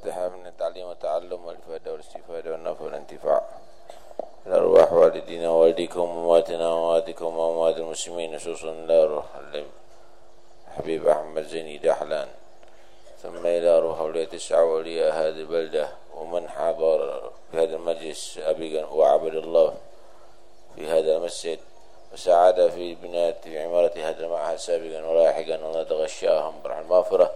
الفاتحة من التعليم والتعلم والإفادة والاستفادة والنفع والانتفاع. الأرواح والدينا ووالديكم وأمواتنا وأمواتكم وأموات المسلمين خصوصا إلى روح حبيب أحمد زيني دحلان. ثم إلى روح أولياء تسعة أولياء هذه البلدة ومن حضر في هذا المجلس أبي وعبد الله في هذا المسجد وساعد في بناء في عمارة هذا المعهد سابقا ولاحقا. الله تغشاهم برحمة المغفرة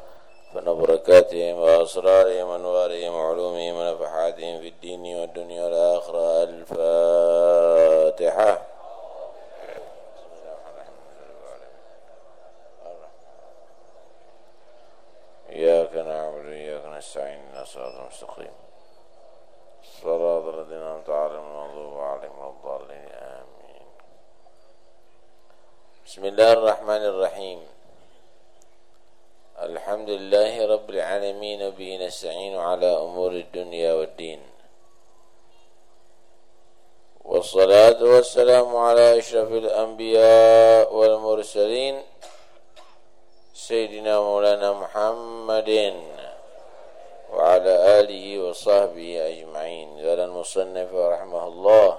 فنبركاتهم وأسرارهم وأنوارهم وعلومهم ونفحاتهم في الدين والدنيا والآخرة. الفاتحة. إياك نعبد وإياك نستعين صراط المستقيم صراط الذين أنعمت عليهم المغضوب عليهم الضالين. آمين بسم الله الرحمن الرحيم. الحمد لله رب العالمين وبه نستعين على أمور الدنيا والدين. والصلاة والسلام على أشرف الأنبياء والمرسلين سيدنا مولانا محمد وعلى آله وصحبه أجمعين. قال المصنف رحمه الله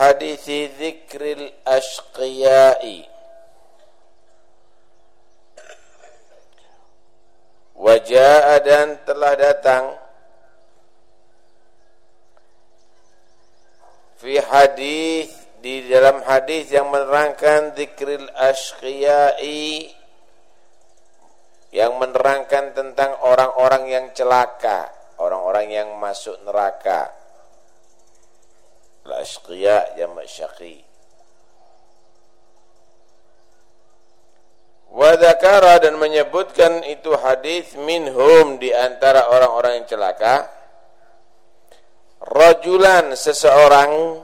حديث ذكر الأشقياء وجاء dan telah datang fi hadis di dalam hadis yang menerangkan zikril ashqiyai yang menerangkan tentang orang-orang yang celaka, orang-orang yang masuk neraka. Al-ashqiya jamak syaqi. Wa dan menyebutkan itu hadis minhum di antara orang-orang yang celaka rajulan seseorang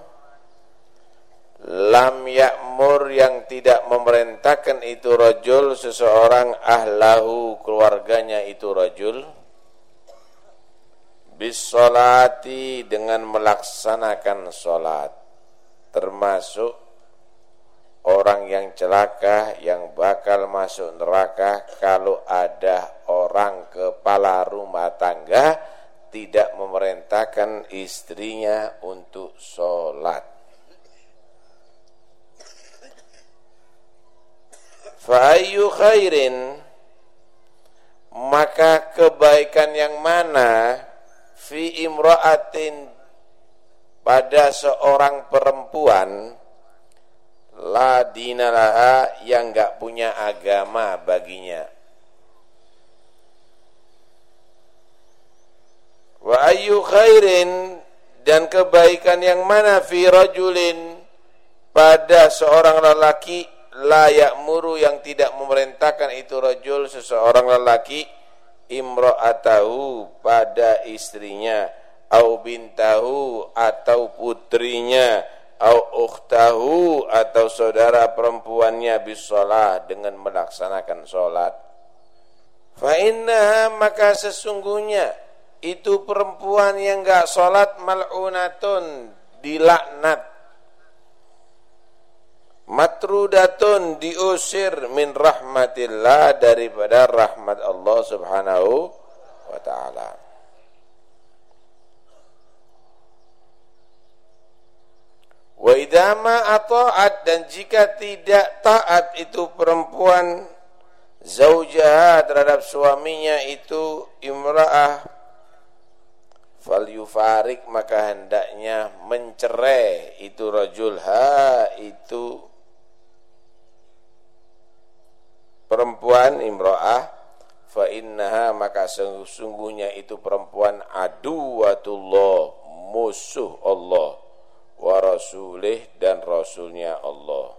lam ya'mur yang tidak memerintahkan itu rajul seseorang ahlahu keluarganya itu rajul bisolati dengan melaksanakan solat termasuk orang yang celaka yang bakal masuk neraka kalau ada orang kepala rumah tangga tidak memerintahkan istrinya untuk sholat. Fa'ayu khairin maka kebaikan yang mana fi imra'atin pada seorang perempuan la dinalaha yang enggak punya agama baginya. Wa ayu khairin dan kebaikan yang mana fi rajulin pada seorang lelaki layak muru yang tidak memerintahkan itu rajul seseorang lelaki imra'atahu pada istrinya au bintahu atau putrinya au ukhtahu atau saudara perempuannya bisalah dengan melaksanakan salat fa innaha maka sesungguhnya itu perempuan yang enggak sholat mal'unatun dilaknat matrudatun diusir min rahmatillah daripada rahmat Allah subhanahu wa ta'ala. Wa idama ata'at dan jika tidak taat itu perempuan zaujah terhadap suaminya itu imra'ah fal yufarik maka hendaknya mencerai itu rajul ha itu perempuan imro'ah fa innaha maka sesungguhnya itu perempuan aduwatullah musuh Allah wa rasulih dan rasulnya Allah.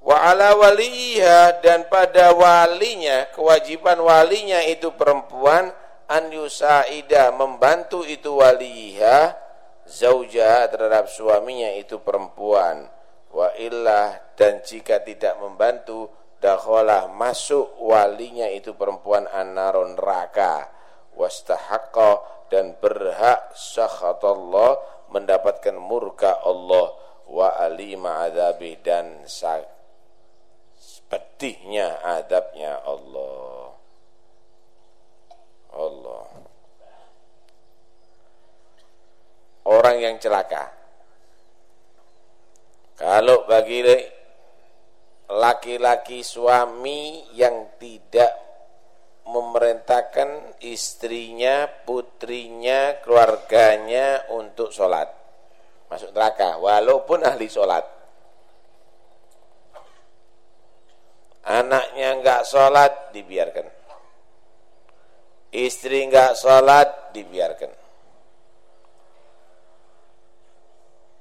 Wa ala waliha dan pada walinya kewajiban walinya itu perempuan an yusaida membantu itu waliha zaujaha terhadap suaminya itu perempuan wa illah dan jika tidak membantu dakhalah masuk walinya itu perempuan annaron neraka. Wastahaqqa dan berhak sakhatallah mendapatkan murka Allah. Wa alima adabi dan pedihnya adabnya Allah. Allah. Orang yang celaka kalau bagi laki-laki suami yang tidak memerintahkan istrinya, putrinya, keluarganya untuk sholat. Masuk neraka, walaupun ahli sholat. Anaknya enggak sholat, dibiarkan. Istri enggak sholat, dibiarkan.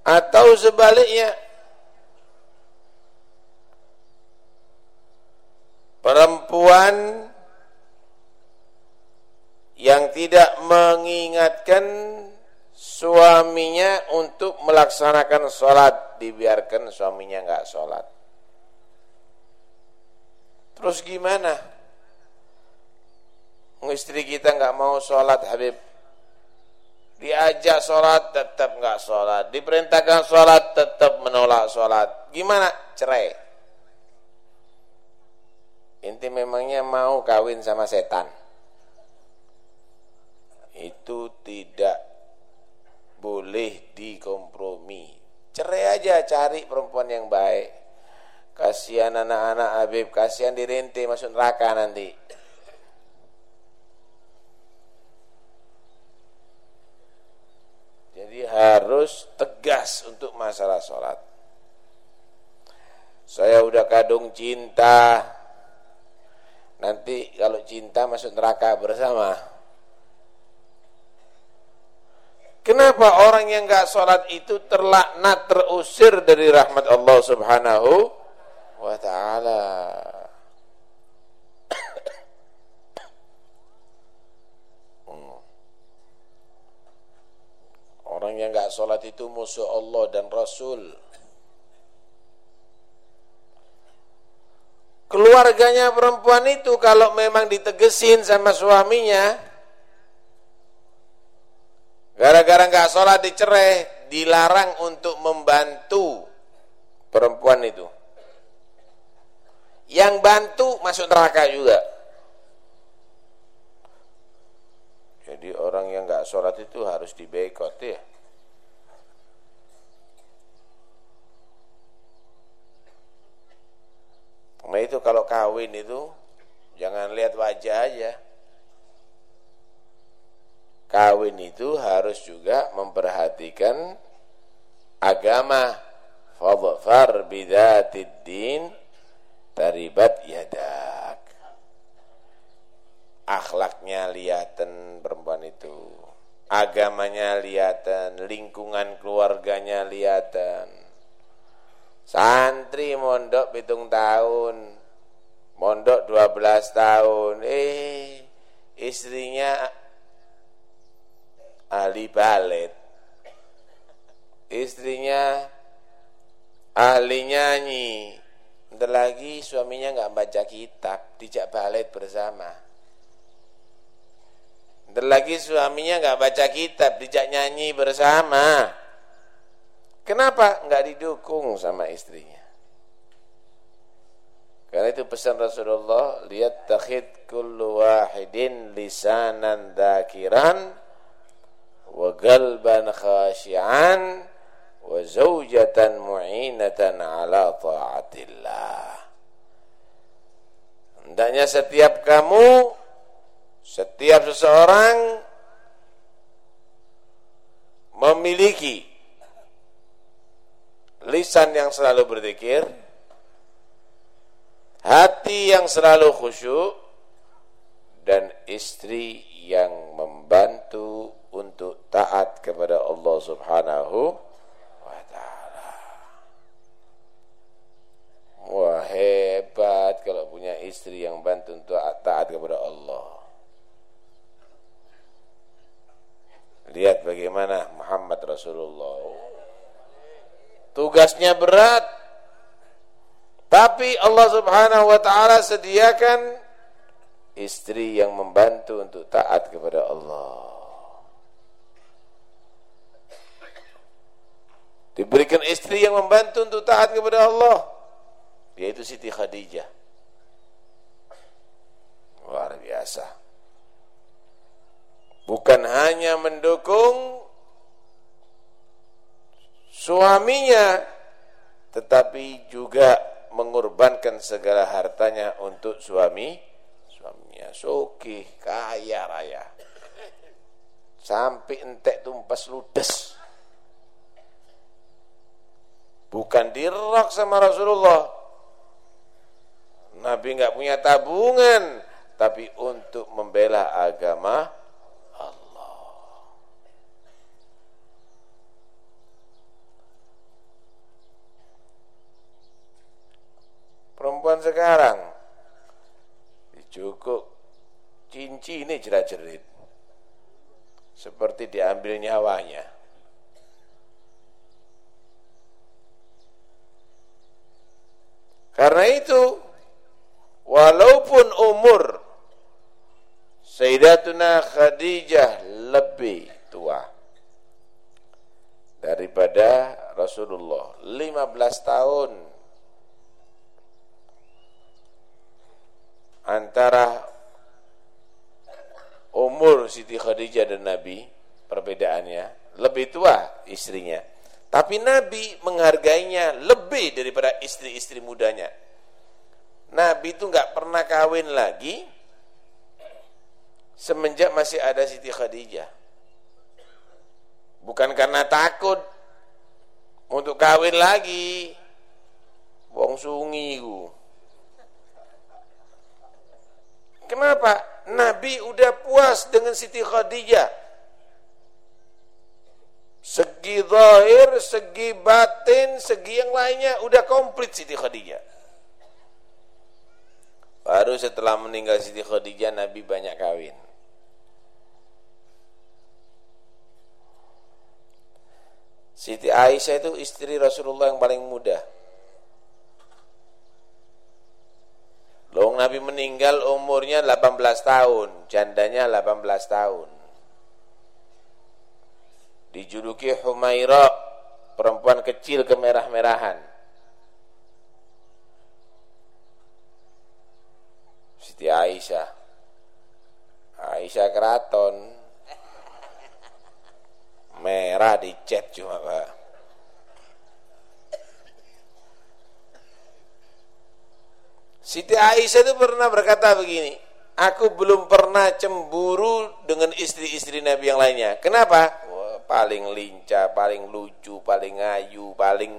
Atau sebaliknya, perempuan yang tidak mengingatkan suaminya untuk melaksanakan sholat dibiarkan suaminya nggak sholat. Terus gimana? Istri kita nggak mau sholat Habib? Diajak sholat tetap nggak sholat. Diperintahkan sholat tetap menolak sholat. Gimana? Cerai inti memangnya mau kawin sama setan itu tidak boleh dikompromi. Cerai aja cari perempuan yang baik. Kasihan anak-anak Habib, kasihan dirente masuk neraka nanti. Jadi harus tegas untuk masalah sholat. Saya udah kadung cinta. Nanti kalau cinta masuk neraka bersama. Kenapa orang yang enggak sholat itu terlaknat, terusir dari rahmat Allah subhanahu wa ta'ala? Orang yang enggak sholat itu musuh Allah dan Rasul. Keluarganya perempuan itu kalau memang ditegesin sama suaminya, Gara-gara nggak sholat dicerai, dilarang untuk membantu perempuan itu. Yang bantu masuk neraka juga. Jadi orang yang nggak sholat itu harus dibekot ya. Nah itu kalau kawin itu jangan lihat wajah aja. Kawin itu harus juga memperhatikan agama. Fadfar bidatid din taribat yadak. Akhlaknya lihatan perempuan itu. Agamanya lihatan lingkungan keluarganya lihatan santri mondok pitung tahun. Mondok 12 tahun. Eh istrinya ahli balet. Istrinya ahli nyanyi. Bentar lagi suaminya nggak baca kitab dijak balet bersama. Bentar lagi suaminya nggak baca kitab dijak nyanyi bersama kenapa nggak didukung sama istrinya? Karena itu pesan Rasulullah lihat takhid kullu wahidin lisanan dakiran wa qalban khashi'an wa zawjatan mu'inatan ala ta'atillah. Hendaknya setiap kamu setiap seseorang memiliki lisan yang selalu berzikir. Hati yang selalu khusyuk. Dan istri yang membantu untuk taat kepada Allah Subhanahu wa taala. Wah hebat kalau punya istri yang bantu untuk taat kepada Allah. Lihat bagaimana Muhammad Rasulullah. Tugasnya berat. Tapi Allah Subhanahu wa taala sediakan istri yang membantu untuk taat kepada Allah. Diberikan istri yang membantu untuk taat kepada Allah. Yaitu Siti Khadijah. Luar biasa. Bukan hanya mendukung suaminya, tetapi juga mengorbankan segala hartanya untuk suami suaminya. Sokih, kaya raya. Sampai entek tumpas ludes bukan dirak sama Rasulullah. Nabi nggak punya tabungan, tapi untuk membela agama Allah. Perempuan sekarang. Cukup. Cincin ini jerat-jerit. Seperti diambil nyawanya. Karena itu walaupun umur Sayyidatuna Khadijah lebih tua daripada Rasulullah 15 tahun antara umur Siti Khadijah dan Nabi perbedaannya lebih tua istrinya tapi Nabi menghargainya lebih daripada istri-istri mudanya. Nabi itu nggak pernah kawin lagi semenjak masih ada Siti Khadijah. Bukan karena takut untuk kawin lagi. Wong sungi Kenapa? Nabi udah puas dengan Siti Khadijah Segi zahir, segi batin, segi yang lainnya udah komplit Siti Khadijah. Baru setelah meninggal Siti Khadijah Nabi banyak kawin. Siti Aisyah itu istri Rasulullah yang paling muda. Nabi meninggal umurnya 18 tahun, jandanya 18 tahun. Dijuluki Humaira perempuan kecil kemerah-merahan. Siti Aisyah. Aisyah keraton. Merah dicet cuma Pak Siti Aisyah itu pernah berkata begini Aku belum pernah cemburu dengan istri-istri Nabi yang lainnya Kenapa? paling lincah, paling lucu, paling ngayu, paling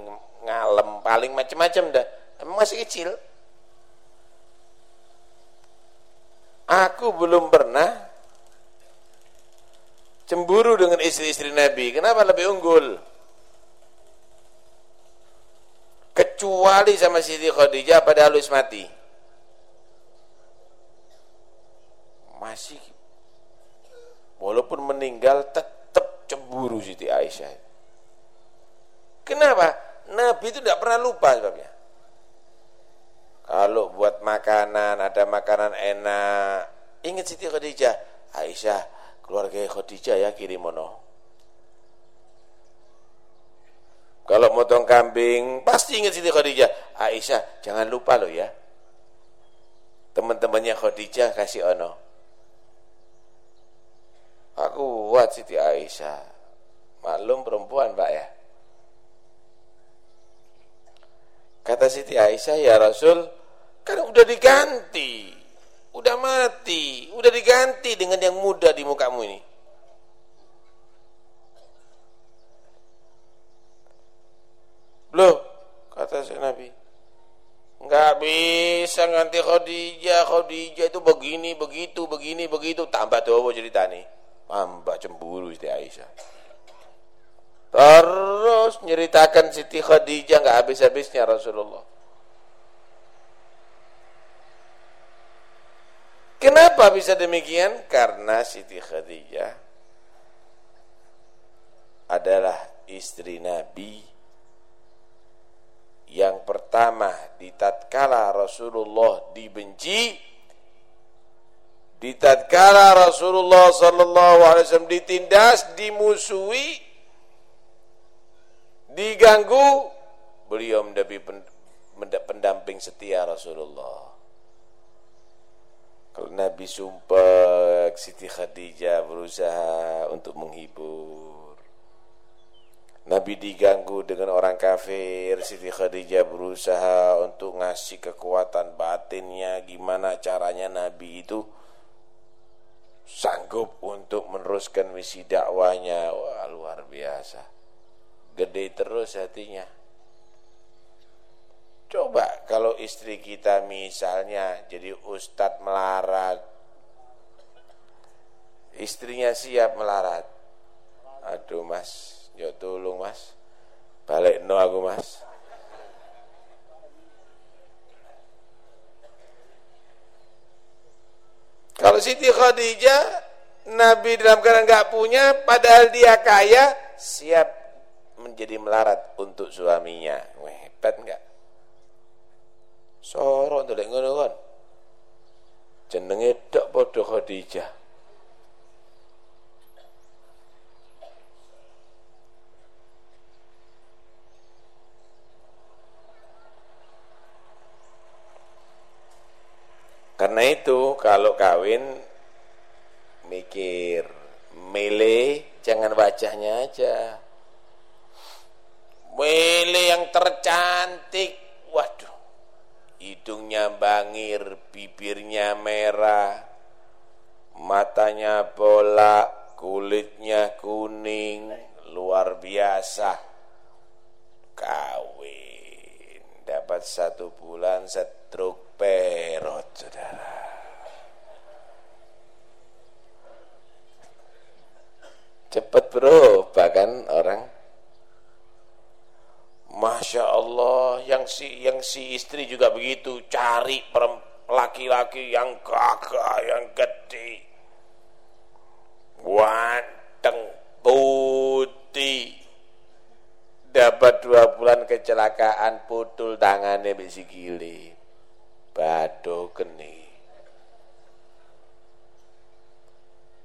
ngalem, paling macam-macam dah. Emang masih kecil. Aku belum pernah cemburu dengan istri-istri Nabi. Kenapa lebih unggul? Kecuali sama Siti Khadijah pada halus mati. Masih walaupun meninggal tetap cemburu Siti Aisyah. Kenapa? Nabi itu tidak pernah lupa sebabnya. Kalau buat makanan, ada makanan enak, ingat Siti Khadijah, Aisyah, keluarga Khadijah ya kirimono. Kalau motong kambing, pasti ingat Siti Khadijah, Aisyah, jangan lupa loh ya. Teman-temannya Khadijah kasih ono. Aku buat Siti Aisyah. Maklum perempuan, Pak ya. Kata Siti Aisyah, ya Rasul, kan udah diganti. Udah mati, udah diganti dengan yang muda di mukamu ini. Loh, kata si Nabi, Enggak bisa nganti Khadijah, Khadijah itu begini, begitu, begini, begitu. Tambah tuh cerita nih. Mbak cemburu Siti Aisyah. Terus nyeritakan Siti Khadijah nggak habis-habisnya Rasulullah. Kenapa bisa demikian? Karena Siti Khadijah adalah istri Nabi pertama di tatkala Rasulullah dibenci di tatkala Rasulullah sallallahu alaihi wasallam ditindas, dimusuhi, diganggu beliau mendapat pendamping setia Rasulullah. Kalau Nabi sumpah Siti Khadijah berusaha untuk menghibur Nabi diganggu dengan orang kafir. Siti Khadijah berusaha untuk ngasih kekuatan batinnya. Gimana caranya Nabi itu sanggup untuk meneruskan misi dakwanya? Wah luar biasa. Gede terus hatinya. Coba kalau istri kita misalnya jadi ustadz melarat, istrinya siap melarat. Aduh mas, yo tolong mas, balik no aku mas. Kalau Siti Khadijah, Nabi dalam keadaan nggak punya, padahal dia kaya, siap menjadi melarat untuk suaminya. Wah, hebat enggak? Soro ndelek ngono kon. Jenenge tok padha Khadijah. Karena itu kalau kawin mikir mele jangan wajahnya aja. Wele yang tercantik, waduh, hidungnya bangir, bibirnya merah, matanya bola, kulitnya kuning, luar biasa. Kawin, dapat satu bulan setruk perot, saudara. Cepat bro, bahkan orang? Masya Allah yang si yang si istri juga begitu. Cari laki-laki yang gagah yang gede. Ganteng putih. Dapat dua bulan kecelakaan putul tangannya gili bado kening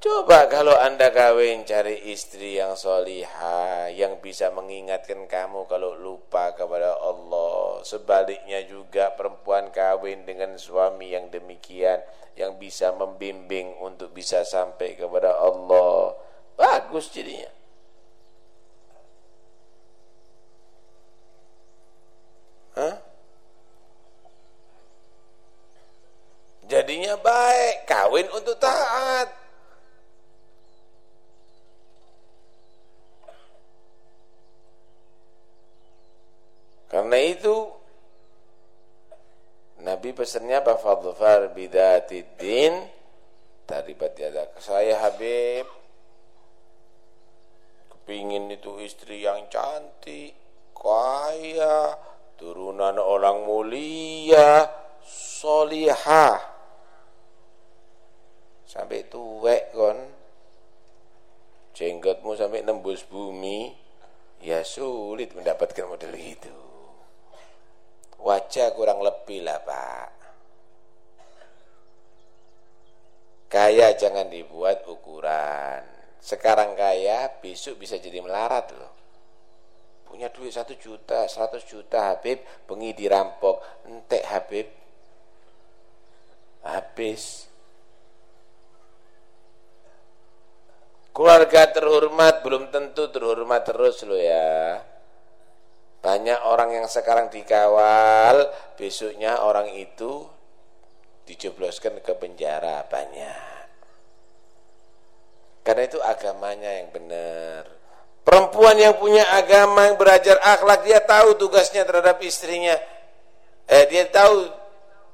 Coba kalau anda kawin cari istri yang soliha, yang bisa mengingatkan kamu kalau lupa kepada Allah. Sebaliknya juga perempuan kawin dengan suami yang demikian, yang bisa membimbing untuk bisa sampai kepada Allah. Bagus jadinya. Hah? Jadinya baik, kawin untuk taat. Karena itu Nabi pesannya apa fadfar bidatid taribat yada. Saya Habib kepingin itu istri yang cantik, kaya, turunan orang mulia, solihah. Sampai tuwek kon. Jenggotmu sampai nembus bumi, ya sulit mendapatkan model itu. Wajah kurang lebih lah Pak. Kaya jangan dibuat ukuran. Sekarang kaya, besok bisa jadi melarat loh. Punya duit satu juta, seratus juta Habib, bengi dirampok. Entek Habib. Habis. Keluarga terhormat belum tentu terhormat terus loh ya. Banyak orang yang sekarang dikawal, besoknya orang itu dijebloskan ke penjara banyak. Karena itu agamanya yang benar. Perempuan yang punya agama yang belajar akhlak, dia tahu tugasnya terhadap istrinya. Eh, dia tahu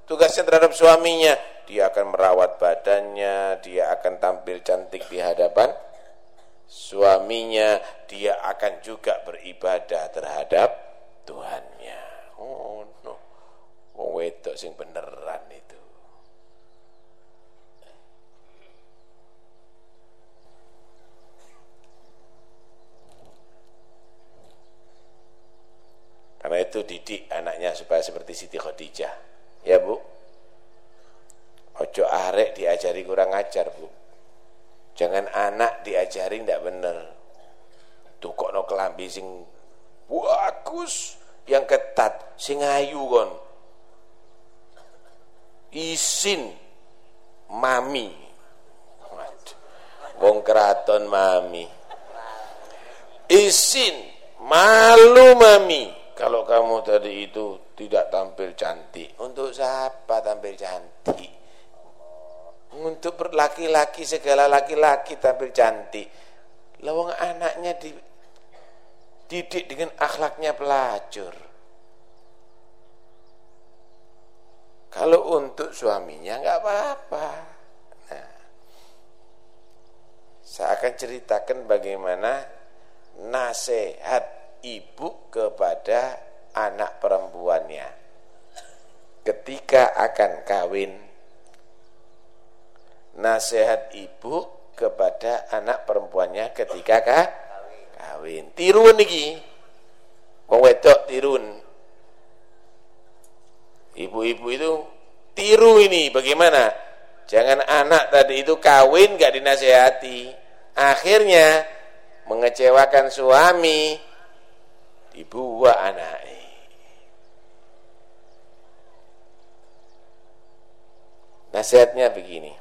tugasnya terhadap suaminya. Dia akan merawat badannya, dia akan tampil cantik di hadapan suaminya dia akan juga beribadah terhadap Tuhannya. Oh no. Wong wedok sing beneran itu. Karena itu didik anaknya supaya seperti Siti Khadijah. Ya Bu. Ojo arek diajari kurang ajar Bu. Jangan anak diajari ndak bener. Tukokno kelambi sing bagus yang ketat sing ayu kon. Isin mami. Wong keraton mami. Isin malu mami. Kalau kamu tadi itu tidak tampil cantik untuk siapa tampil cantik untuk laki-laki segala laki-laki tampil cantik. Lawang anaknya dididik dengan akhlaknya pelacur. Kalau untuk suaminya nggak apa-apa. Nah, saya akan ceritakan bagaimana nasihat ibu kepada anak perempuannya. Ketika akan kawin nasihat ibu kepada anak perempuannya ketika kah? kawin. Tirun niki wong wedok tirun. Ibu-ibu itu tiru ini bagaimana? Jangan anak tadi itu kawin gak dinasehati. Akhirnya mengecewakan suami dibuat anak Nasihatnya begini.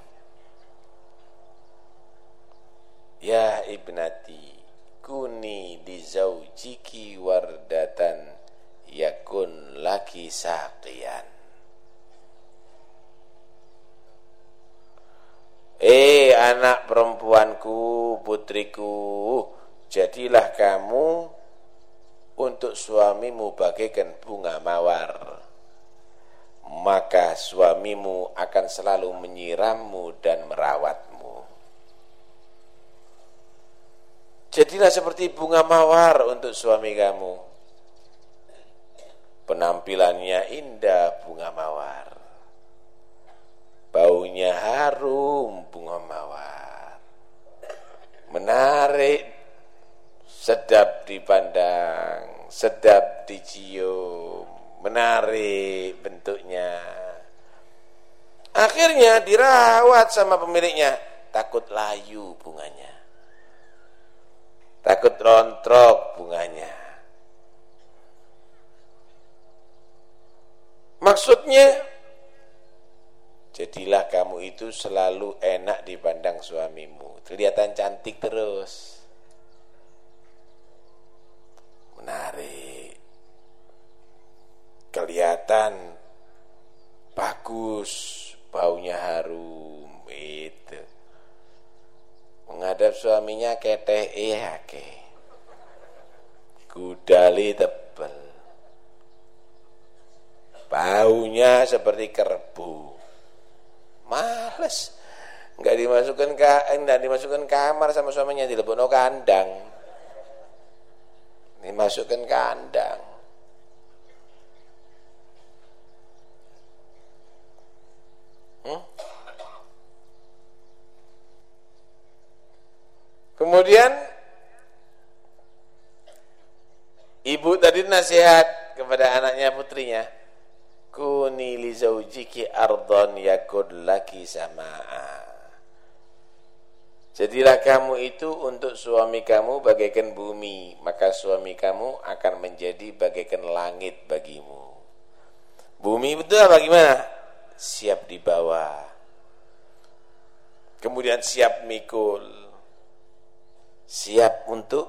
Ya ibnati, kuni di zaujiki wardatan yakun laki saqiyan. Eh anak perempuanku, putriku, jadilah kamu untuk suamimu bagaikan bunga mawar maka suamimu akan selalu menyirammu dan merawatmu. Jadilah seperti bunga mawar untuk suami kamu. Penampilannya indah bunga mawar. Baunya harum bunga mawar. Menarik, sedap dipandang, sedap dicium menarik bentuknya. Akhirnya dirawat sama pemiliknya, takut layu bunganya. Takut rontrok bunganya. Maksudnya jadilah kamu itu selalu enak dipandang suamimu, kelihatan cantik terus. Menarik kelihatan bagus, baunya harum, itu. Menghadap suaminya keteh iya ke. Gudali tebel. Baunya seperti kerbu. Males. Enggak dimasukkan ke enggak dimasukkan kamar sama suaminya di dilebokno kandang. Dimasukkan kandang. Hmm? Kemudian ibu tadi nasihat kepada anaknya putrinya, kuni li zaujiki ardon yakun laki samaa. Jadilah kamu itu untuk suami kamu bagaikan bumi, maka suami kamu akan menjadi bagaikan langit bagimu. Bumi betul bagaimana? siap dibawa. Kemudian siap mikul. Siap untuk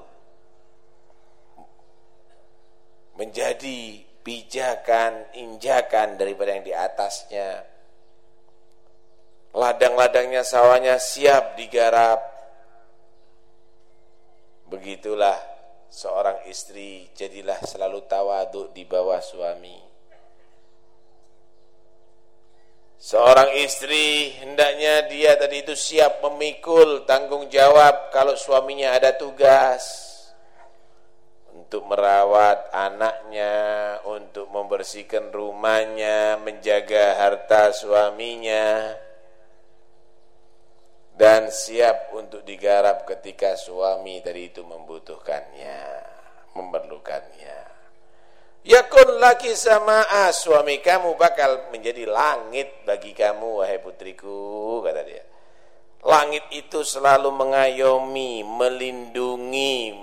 menjadi pijakan, injakan daripada yang di atasnya. Ladang-ladangnya sawahnya siap digarap. Begitulah seorang istri jadilah selalu tawaduk di bawah suami. Seorang istri hendaknya dia tadi itu siap memikul tanggung jawab kalau suaminya ada tugas untuk merawat anaknya, untuk membersihkan rumahnya, menjaga harta suaminya dan siap untuk digarap ketika suami tadi itu membutuhkannya, memerlukannya. Yakun laki sama suami kamu bakal menjadi langit bagi kamu wahai putriku kata dia. Langit itu selalu mengayomi, melindungi,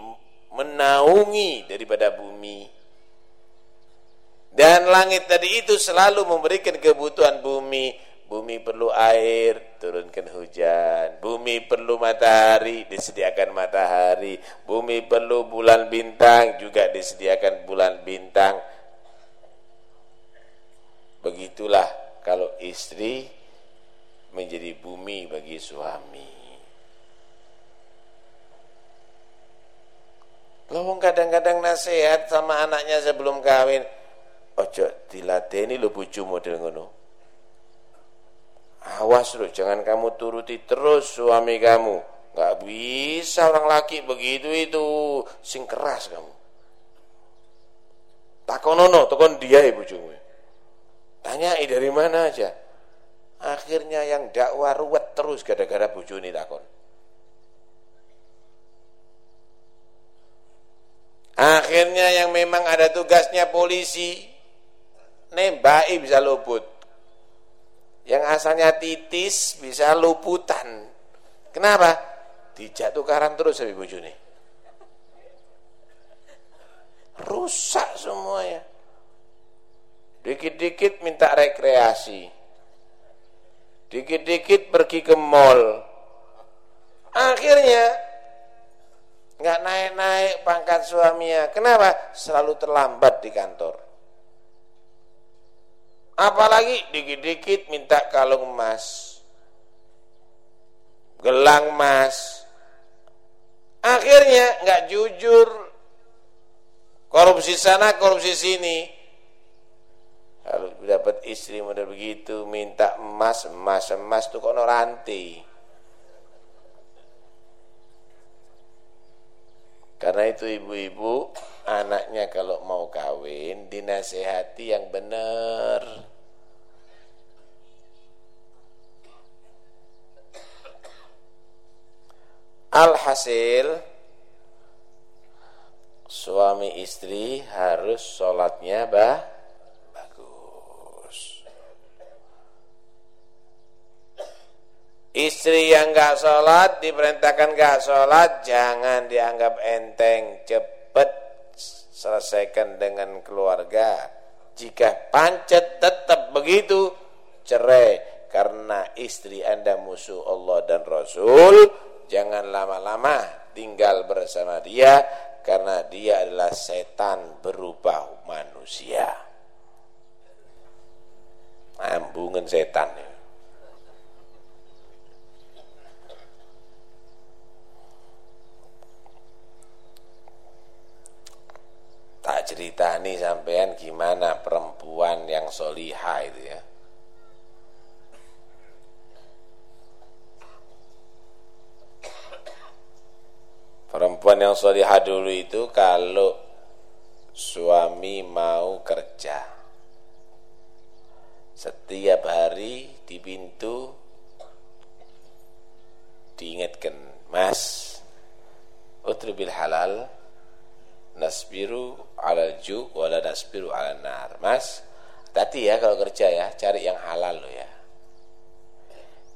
menaungi daripada bumi. Dan langit tadi itu selalu memberikan kebutuhan bumi. Bumi perlu air, turunkan hujan. Bumi perlu matahari, disediakan matahari. Bumi perlu bulan bintang, juga disediakan bulan bintang. Begitulah kalau istri menjadi bumi bagi suami. Lo kadang-kadang nasihat sama anaknya sebelum kawin, ojo dilateni lo bojo model ngono. Awas lo, jangan kamu turuti terus suami kamu. Gak bisa orang laki begitu itu, sing keras kamu. Takonono, takon dia ibu bojomu. Tanyai dari mana aja. Akhirnya yang dakwah ruwet terus gara-gara bojone takon. Akhirnya yang memang ada tugasnya polisi nembai bisa luput. Yang asalnya titis bisa luputan. Kenapa? Dijatuhkan terus habis bojone. Rusak semuanya. Dikit-dikit minta rekreasi. Dikit-dikit pergi ke mall. Akhirnya nggak naik-naik pangkat suaminya. Kenapa? Selalu terlambat di kantor. Apalagi dikit-dikit minta kalung emas. Gelang emas. Akhirnya nggak jujur. Korupsi sana, korupsi sini. Kalau dapat istri model begitu, minta emas, emas, emas tuh kono rantai. Karena itu ibu-ibu anaknya kalau mau kawin dinasehati yang benar. Alhasil suami istri harus sholatnya bah Istri yang gak sholat diperintahkan gak sholat jangan dianggap enteng cepet selesaikan dengan keluarga. Jika pancet tetap begitu cerai karena istri anda musuh Allah dan Rasul jangan lama-lama tinggal bersama dia karena dia adalah setan berubah manusia. Ambungan setan ya. Tak ceritani sampean gimana perempuan yang solihah itu ya. Perempuan yang solihah dulu itu kalau suami mau kerja. Setiap hari di pintu diingatkan mas utrubil halal nasbiru ala ju wala nasbiru ala nar. Mas hati ya kalau kerja ya cari yang halal lo ya.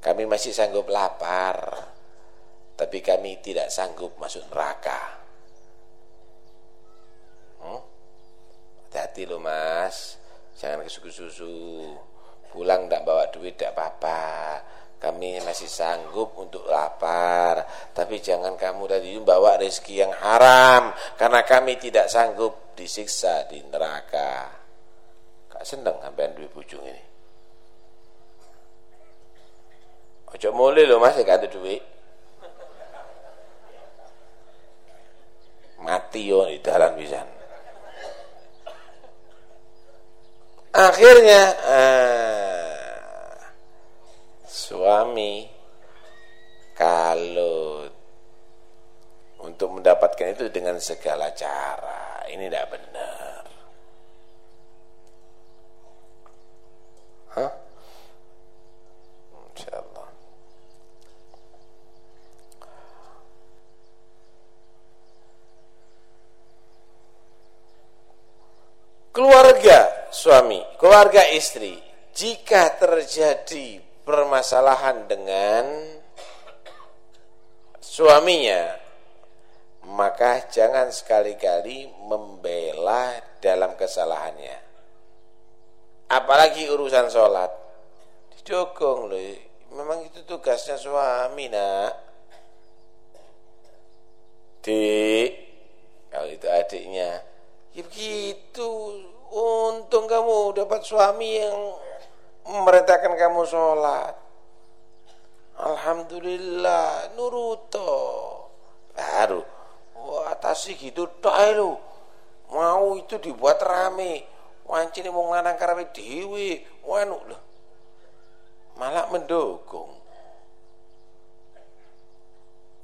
Kami masih sanggup lapar tapi kami tidak sanggup masuk neraka. Hmm? hati-hati lo mas. Jangan kesusu-susu. Pulang tidak bawa duit tidak apa-apa kami masih sanggup untuk lapar. Tapi jangan kamu tadi bawa rezeki yang haram. Karena kami tidak sanggup disiksa di neraka. Gak seneng sampean duit bujung ini ojo mulai loh mas gak ada duit mati yo di dalam bisa akhirnya ah, suami kalau untuk mendapatkan itu dengan segala cara ini tidak benar Hah? Insyaallah keluarga suami keluarga istri jika terjadi permasalahan dengan suaminya maka jangan sekali-kali membela dalam kesalahannya. Apalagi urusan sholat. Didukung loh. Memang itu tugasnya suami nak. Dik. Kalau itu adiknya. Ya begitu. Untung kamu dapat suami yang memerintahkan kamu sholat. Alhamdulillah. Nuruto. Baru Wah, tasih gitu tok lu. Mau itu dibuat rame. Wancine wong lanang karepe dhewe, wanu lho. Malah mendukung.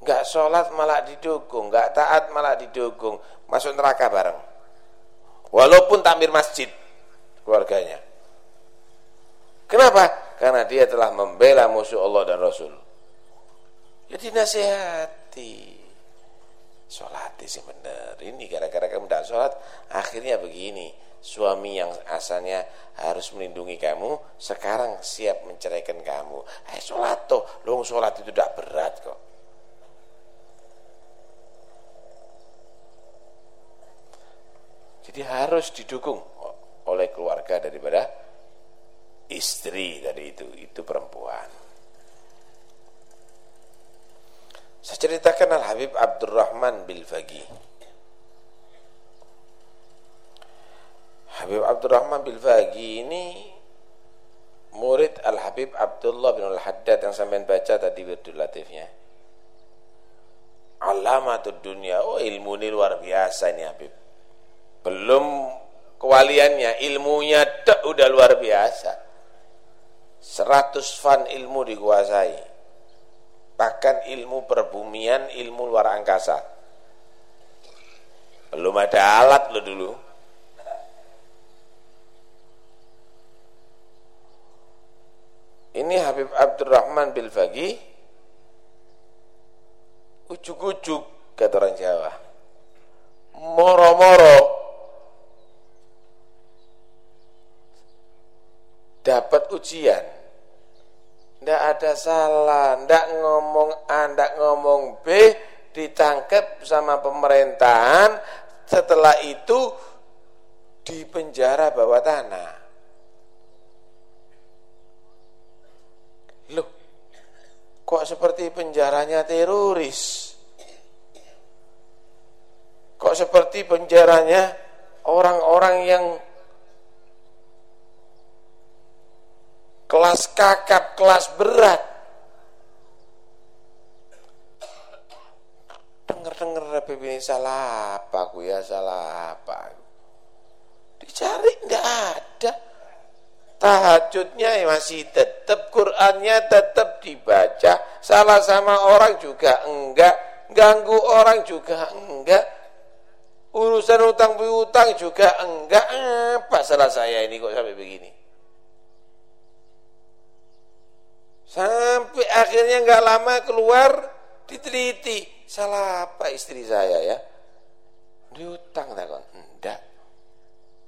Enggak sholat malah didukung, enggak taat malah didukung, masuk neraka bareng. Walaupun takmir masjid keluarganya. Kenapa? Karena dia telah membela musuh Allah dan Rasul. Jadi nasihati. Sholat sih bener ini gara-gara kamu tidak sholat akhirnya begini. Suami yang asalnya harus melindungi kamu sekarang siap menceraikan kamu. Eh sholat toh. Lo sholat itu tidak berat kok. Jadi harus didukung oleh keluarga daripada istri dari itu itu perempuan Saya ceritakan Al-Habib Abdurrahman Bilfagi. Habib Abdurrahman Bilfagi ini murid Al-Habib Abdullah bin Al-Haddad yang sampai baca tadi Wirdul Latifnya. Alamatul dunia, oh ilmu ini luar biasa ini Habib. Belum kewaliannya, ilmunya tak udah luar biasa. 100 fan ilmu dikuasai bahkan ilmu perbumian, ilmu luar angkasa. Belum ada alat lo dulu. Ini Habib Abdurrahman Bilfagi ujuk-ujuk kata orang Jawa. Moro-moro dapat ujian ndak ada salah, ndak ngomong A, ndak ngomong B, ditangkap sama pemerintahan, setelah itu di penjara bawah tanah. Loh, kok seperti penjaranya teroris? Kok seperti penjaranya orang-orang yang kelas kakap, kelas berat. Dengar-dengar Habib ini salah apa aku ya, salah apa. Dicari enggak ada. Tahajudnya masih tetap, Qurannya tetap dibaca. Salah sama orang juga enggak, ganggu orang juga enggak. Urusan utang piutang juga enggak. Apa salah saya ini kok sampai begini? Sampai akhirnya nggak lama keluar diteliti. Salah apa istri saya ya? Diutang tak kon? Enggak.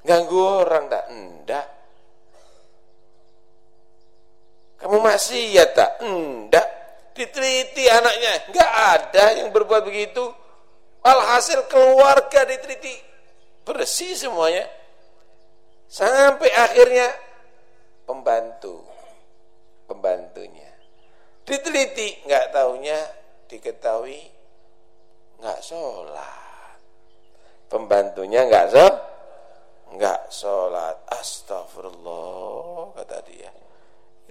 Ganggu orang tak? Enggak. Kamu masih ya tak? Enggak. Diteliti anaknya. Enggak ada yang berbuat begitu. Alhasil keluarga diteliti. Bersih semuanya. Sampai akhirnya pembantu pembantunya. Diteliti, nggak tahunya diketahui nggak sholat. Pembantunya nggak so, nggak sholat. Astagfirullah kata dia.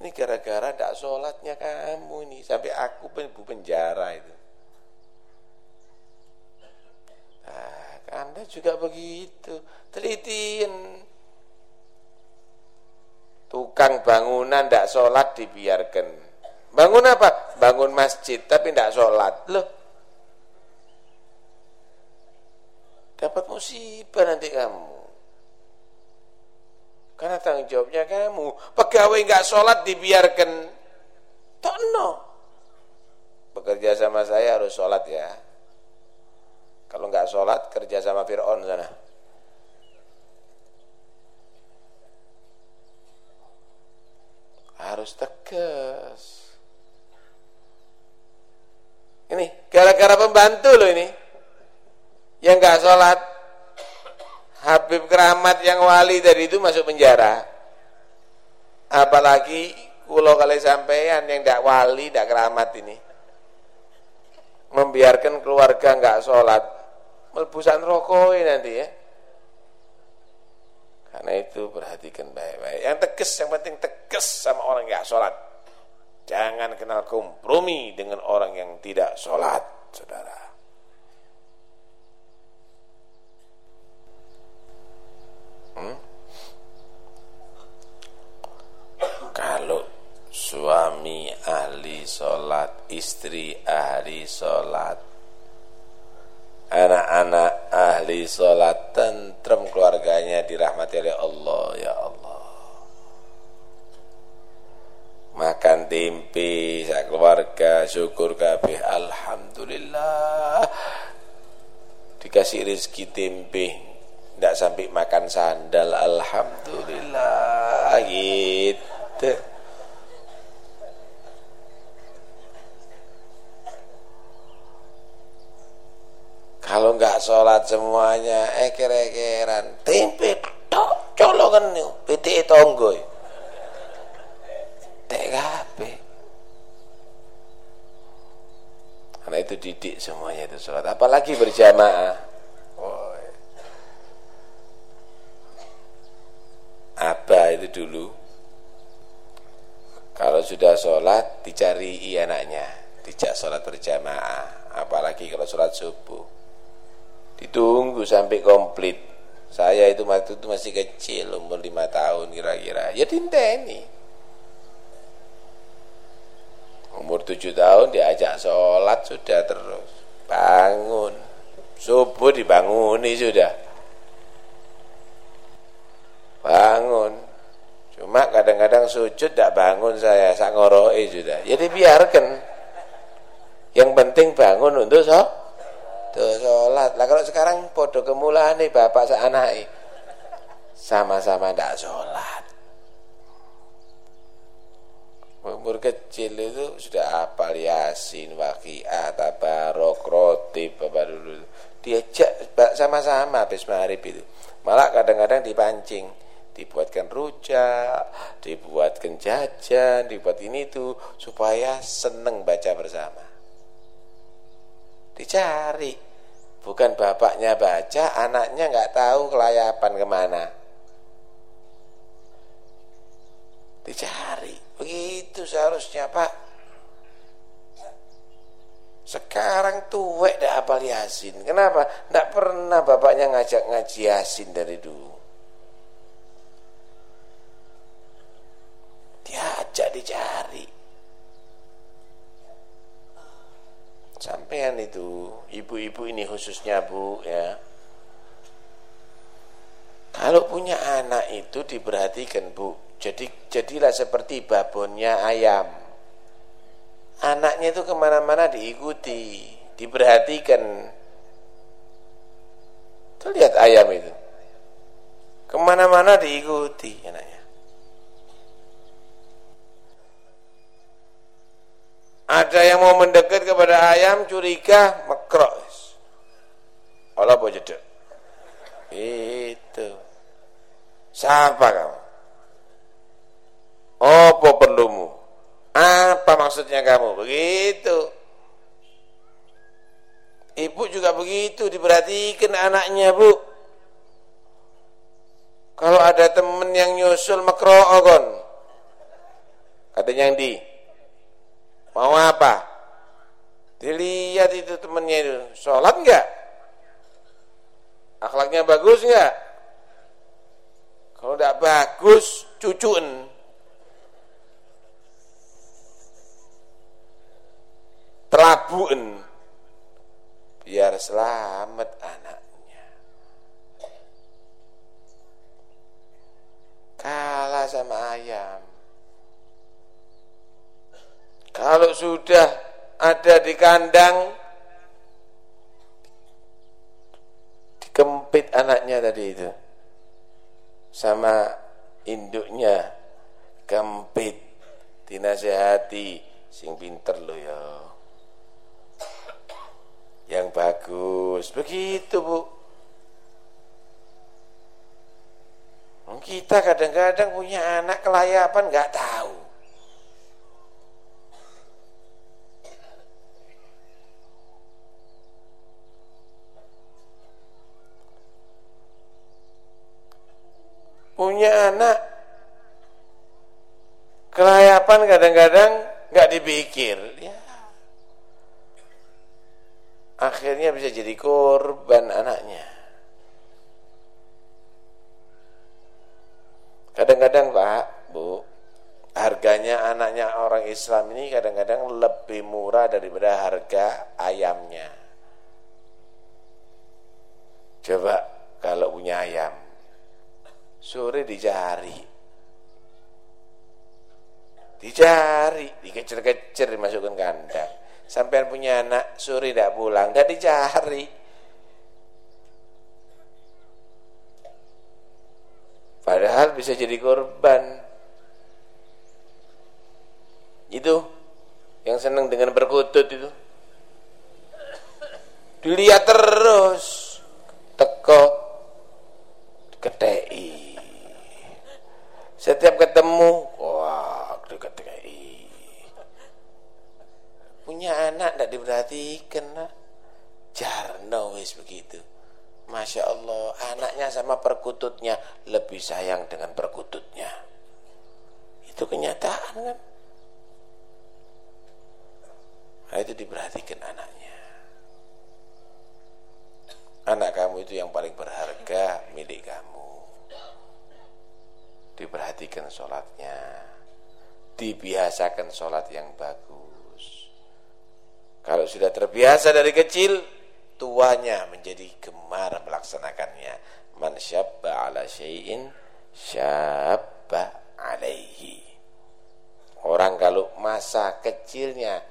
Ini gara-gara tidak sholatnya kamu ini sampai aku ibu penjara itu. Nah, anda juga begitu. Telitiin Tukang bangunan tidak sholat dibiarkan. Bangun apa? Bangun masjid tapi tidak sholat. Loh. Dapat musibah nanti kamu. Karena tanggung jawabnya kamu. Pegawai nggak sholat dibiarkan. Tono. Bekerja sama saya harus sholat ya. Kalau nggak sholat kerja sama Fir'aun sana. Harus tegas. Ini gara-gara pembantu loh ini. yang nggak sholat. Habib keramat yang wali dari itu masuk penjara. Apalagi kulo kali sampean yang tidak wali tidak keramat ini. Membiarkan keluarga nggak sholat. Melbusan rokok nanti ya karena itu perhatikan baik-baik. Yang tegas yang penting tegas sama orang yang sholat. Jangan kenal kompromi dengan orang yang tidak sholat saudara. Hmm? Kalau suami ahli sholat, istri ahli sholat, anak-anak ahli sholat, tentrem keluarganya dirahmati oleh Allah, ya Allah. Makan sak keluarga, syukur kabeh, Alhamdulillah. Dikasih rezeki tempe, tidak sampai makan sandal alhamdulillah gitu kalau nggak sholat semuanya eh kira-kiran tempe tok colongan nih piti tonggo. TKP karena itu didik semuanya itu sholat. Apalagi berjamaah. Aba itu dulu kalau sudah sholat dicari anaknya. Dijak sholat berjamaah. Apalagi kalau sholat subuh ditunggu sampai komplit. Saya itu waktu itu masih kecil umur lima tahun kira-kira. Ya ini umur tujuh tahun diajak sholat sudah terus. Bangun. Subuh dibanguni sudah. Bangun. Cuma kadang-kadang sujud tidak bangun saya sak ngoroi sudah. Jadi biarkan yang penting bangun untuk so tuh sholat. Lah kalau sekarang podo nih bapak seanak sama-sama tidak sholat. Umur kecil itu sudah apal yasin waqiah tabarok rotib bapak dulu. Diajak sama-sama habis maghrib itu. Malah kadang-kadang dipancing. Dibuatkan rujak, dibuatkan jajan, dibuat ini itu supaya seneng baca bersama. Dicari, bukan bapaknya baca, anaknya nggak tahu kelayapan ke mana. Dicari, begitu seharusnya Pak. Sekarang tuwek dah apal Yasin. Kenapa? Tidak pernah bapaknya ngajak ngaji Yasin dari dulu. diajak dicari sampean itu ibu-ibu ini khususnya bu ya. Kalau punya anak itu diperhatikan bu. Jadi jadilah seperti babonnya ayam. Anaknya itu ke mana-mana diikuti diperhatikan. Tuh lihat ayam itu. Ke mana-mana diikuti anaknya Ada yang mau mendekat kepada ayam curiga mekrok. Allah jeda? Itu. Siapa kamu? Apa perlumu? Apa maksudnya kamu? Begitu. Ibu juga begitu diperhatikan anaknya, Bu. Kalau ada teman yang nyusul makro'okon. Katanya yang di Mau apa? Dilihat itu temannya itu, sholat enggak? Akhlaknya bagus enggak? Kalau enggak bagus, cucun. Telabuen. Biar selamat anaknya. Kalah sama ayam. Kalau sudah ada di kandang dikempit anaknya tadi itu sama induknya kempit dinasehati sing pinter lo ya yang bagus. Begitu, Bu. Kita kadang-kadang punya anak kelayapan nggak tahu. Punya anak kelayapan kadang-kadang nggak dipikir. Ya. Akhirnya bisa jadi korban anaknya. Kadang-kadang Pak, Bu, harganya anaknya orang Islam ini kadang-kadang lebih murah daripada harga ayamnya. Coba kalau punya ayam, sore dicari. Dicari, dikecer-kecer dimasukkan kandang. Sampai punya anak, sore tidak pulang, tidak dicari. Padahal bisa jadi korban. Itu yang senang dengan berkutut itu. Dilihat terus. Teko ketei. Setiap ketemu, wah, ketei. Punya anak tidak diperhatikan. Jarno wis begitu. Masya Allah, anaknya sama perkututnya lebih sayang dengan perkututnya. Itu kenyataan kan? Nah, itu diperhatikan anaknya. Anak kamu itu yang paling berharga milik kamu. Diperhatikan sholatnya. Dibiasakan sholat yang bagus. Kalau sudah terbiasa dari kecil, tuanya menjadi gemar melaksanakannya man syabba ala syai'in syabba alaihi orang kalau masa kecilnya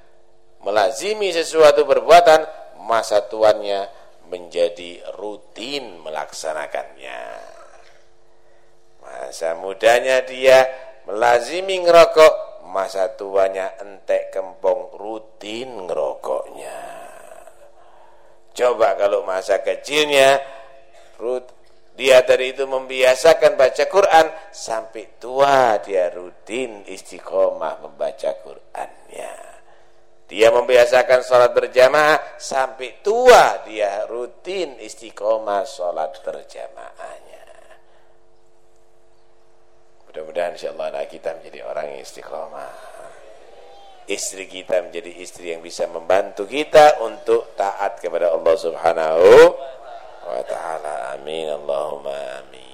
melazimi sesuatu perbuatan masa tuannya menjadi rutin melaksanakannya masa mudanya dia melazimi ngerokok masa tuanya entek kempong rutin ngerokoknya Coba kalau masa kecilnya Ruth dia dari itu membiasakan baca Quran sampai tua dia rutin istiqomah membaca Qurannya. Dia membiasakan sholat berjamaah sampai tua dia rutin istiqomah sholat berjamaahnya. Mudah-mudahan insyaAllah anak kita menjadi orang yang istiqomah istri kita menjadi istri yang bisa membantu kita untuk taat kepada Allah Subhanahu wa taala. Amin Allahumma amin.